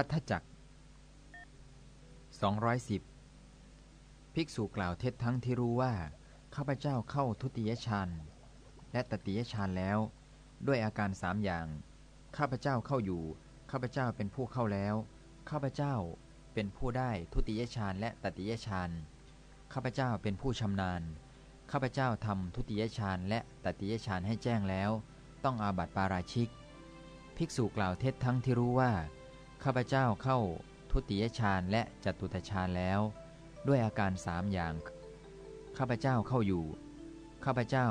พัทธจักร210 ภิกษุกล่าวเท็จทั้งที่รู้ว่า ข้าพเจ้าเข้าทุติยฌานและตติยฌานแล้ว ด้วยอาการสามอย่าง ข้าพเจ้าเข้าอยู่ ข้าพเจ้าเป็นผู้เข้าแล้ว ข้าพเจ้าเป็นผู้ได้ทุติยฌานและตติยฌานข้าพเจ้าเป็นผู้ชำนาญ ข้าพเจ้าทำทุติยฌานและตติยฌานให้แจ้งแล้ว ต้องอาบัติปาราชิก ภิกษุกล่าวเท็จทั้งที่รู้ว่า ข้าพเจ้าเข้าทุติยฌานและจตุตฌานแล้ว ด้วยอาการสามอย่าง ข้าพเจ้าเข้าอยู่ ข้าพเจ้า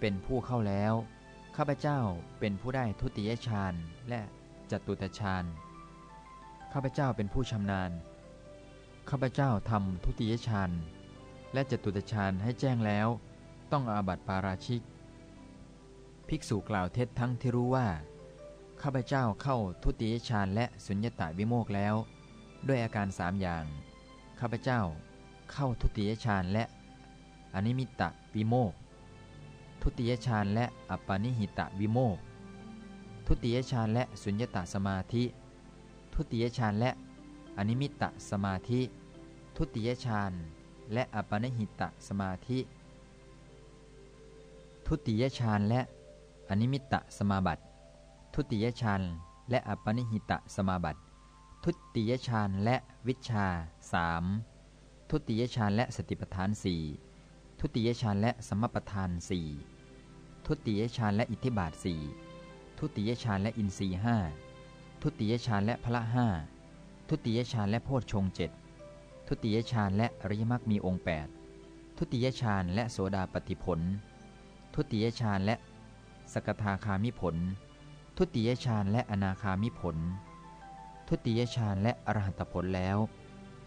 เป็นผู้เข้าแล้ว ข้าพเจ้าเป็นผู้ได้ทุติยฌานและจตุตฌาน ข้าพเจ้าเป็นผู้ชำนาญ ข้าพเจ้าทำทุติยฌานและจตุตฌานให้แจ้งแล้ว ต้องอาบัติปาราชิก ภิกษุกล่าวเท็จทั้งที่รู้ว่า ข้าพเจ้าเข้าทุติยฌานและสุญญตาวิโมกแล้ว ด้วยอาการสามอย่าง ข้าพเจ้าเข้าทุติยฌานและอนิมิตะวิโมก ทุติยฌานและอัปปนิหิตะวิโมก ทุติยฌานและสุญญตาสมาธิ ทุติยฌานและอนิมิตะสมาธิ ทุติยฌานและอัปปนิหิตะสมาธิ ทุติยฌานและอนิมิตะสมาบัติ ทุติยฌานและอปนิหิตะสมาบัติ ทุติยฌานและวิชาสามทุติยฌานและสติปัฏฐานสี่ทุติยฌานและสมปทานสี่ทุติยฌานและอิทธิบาทสี่ทุติยฌานและอินทรีห้าทุติยฌานและพละห้าทุติยฌานและโพชฌงเจ็ดทุติยฌานและอริยมรรคมีองค์ 8 ทุติยฌานและโสดาปฏิผล ทุติยฌานและสกทาคามิผล ทุติยฌานและอนาคามิผล ทุติยฌานและอรหัตผลแล้ว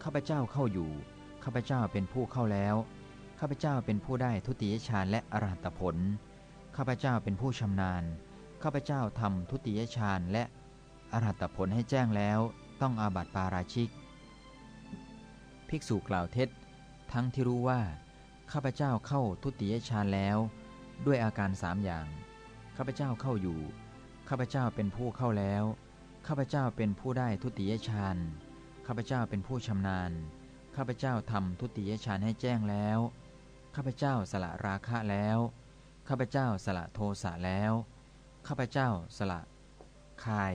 ข้าพเจ้าเข้าอยู่ ข้าพเจ้าเป็นผู้เข้าแล้ว ข้าพเจ้าเป็นผู้ได้ทุติยฌานและอรหัตผล ข้าพเจ้าเป็นผู้ชำนาญ ข้าพเจ้าทำทุติยฌานและอรหัตผลให้แจ้งแล้ว ต้องอาบัติปาราชิก ภิกษุกล่าวเท็จ ทั้งที่รู้ว่า ข้าพเจ้าเข้าทุติยฌานแล้ว ด้วยอาการสามอย่าง ข้าพเจ้าเข้าอยู่ ข้าพเจ้าเป็นผู้เข้าแล้ว ข้าพเจ้าเป็นผู้ได้ทุติยฌาน ข้าพเจ้าเป็นผู้ชำนาญ ข้าพเจ้าทำทุติยฌานให้แจ้งแล้ว ข้าพเจ้าสละราคะแล้ว ข้าพเจ้าสละโทสะแล้ว ข้าพเจ้าสละคาย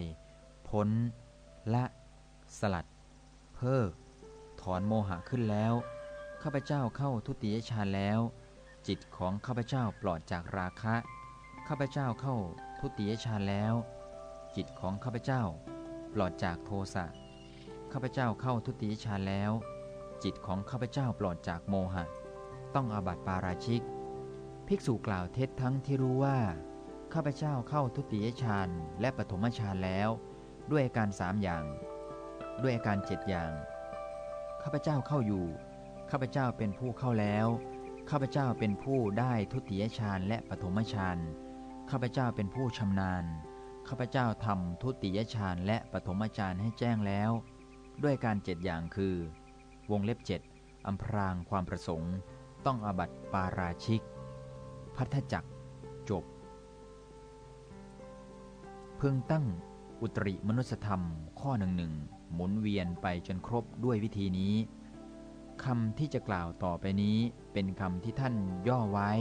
พ้นละสลัด เพิกถอนโมหะขึ้นแล้ว ข้าพเจ้าเข้าทุติยฌานแล้ว จิตของข้าพเจ้าปลอดจากราคะ ข้าพเจ้าเข้า ทุติยฌานแล้ว จิตของข้าพเจ้า ปลอดจากโทสะข้าพเจ้าเข้าทุติยฌานแล้ว จิตของข้าพเจ้าปลอดจากโมหะ ต้องอาบัติปาราชิก ภิกษุกล่าวเท็จทั้งที่รู้ว่า ข้าพเจ้าเข้าทุติยฌานและปฐมฌานแล้ว ด้วยอาการสามอย่าง ด้วยอาการเจ็ดอย่าง ข้าพเจ้าเข้าอยู่ ข้าพเจ้าเป็นผู้เข้าแล้ว ข้าพเจ้าเป็นผู้ได้ทุติยฌานและปฐมฌาน ข้าพเจ้าเป็นผู้ชำนาญ ข้าพเจ้าทำทุติยฌานและปฐมฌานให้แจ้งแล้ว ด้วยการเจ็ดอย่างคือ วงเล็บเจ็ดอัมพรางความประสงค์ ต้องอบัตปาราชิก พัทธจักจบ เพิ่งตั้งอุตริมนุสธรรมข้อหนึ่งหนึ่งหมุนเวียนไปจนครบด้วยวิธีนี้คำที่จะกล่าวต่อไปนี้เป็นคำที่ท่านย่อไว้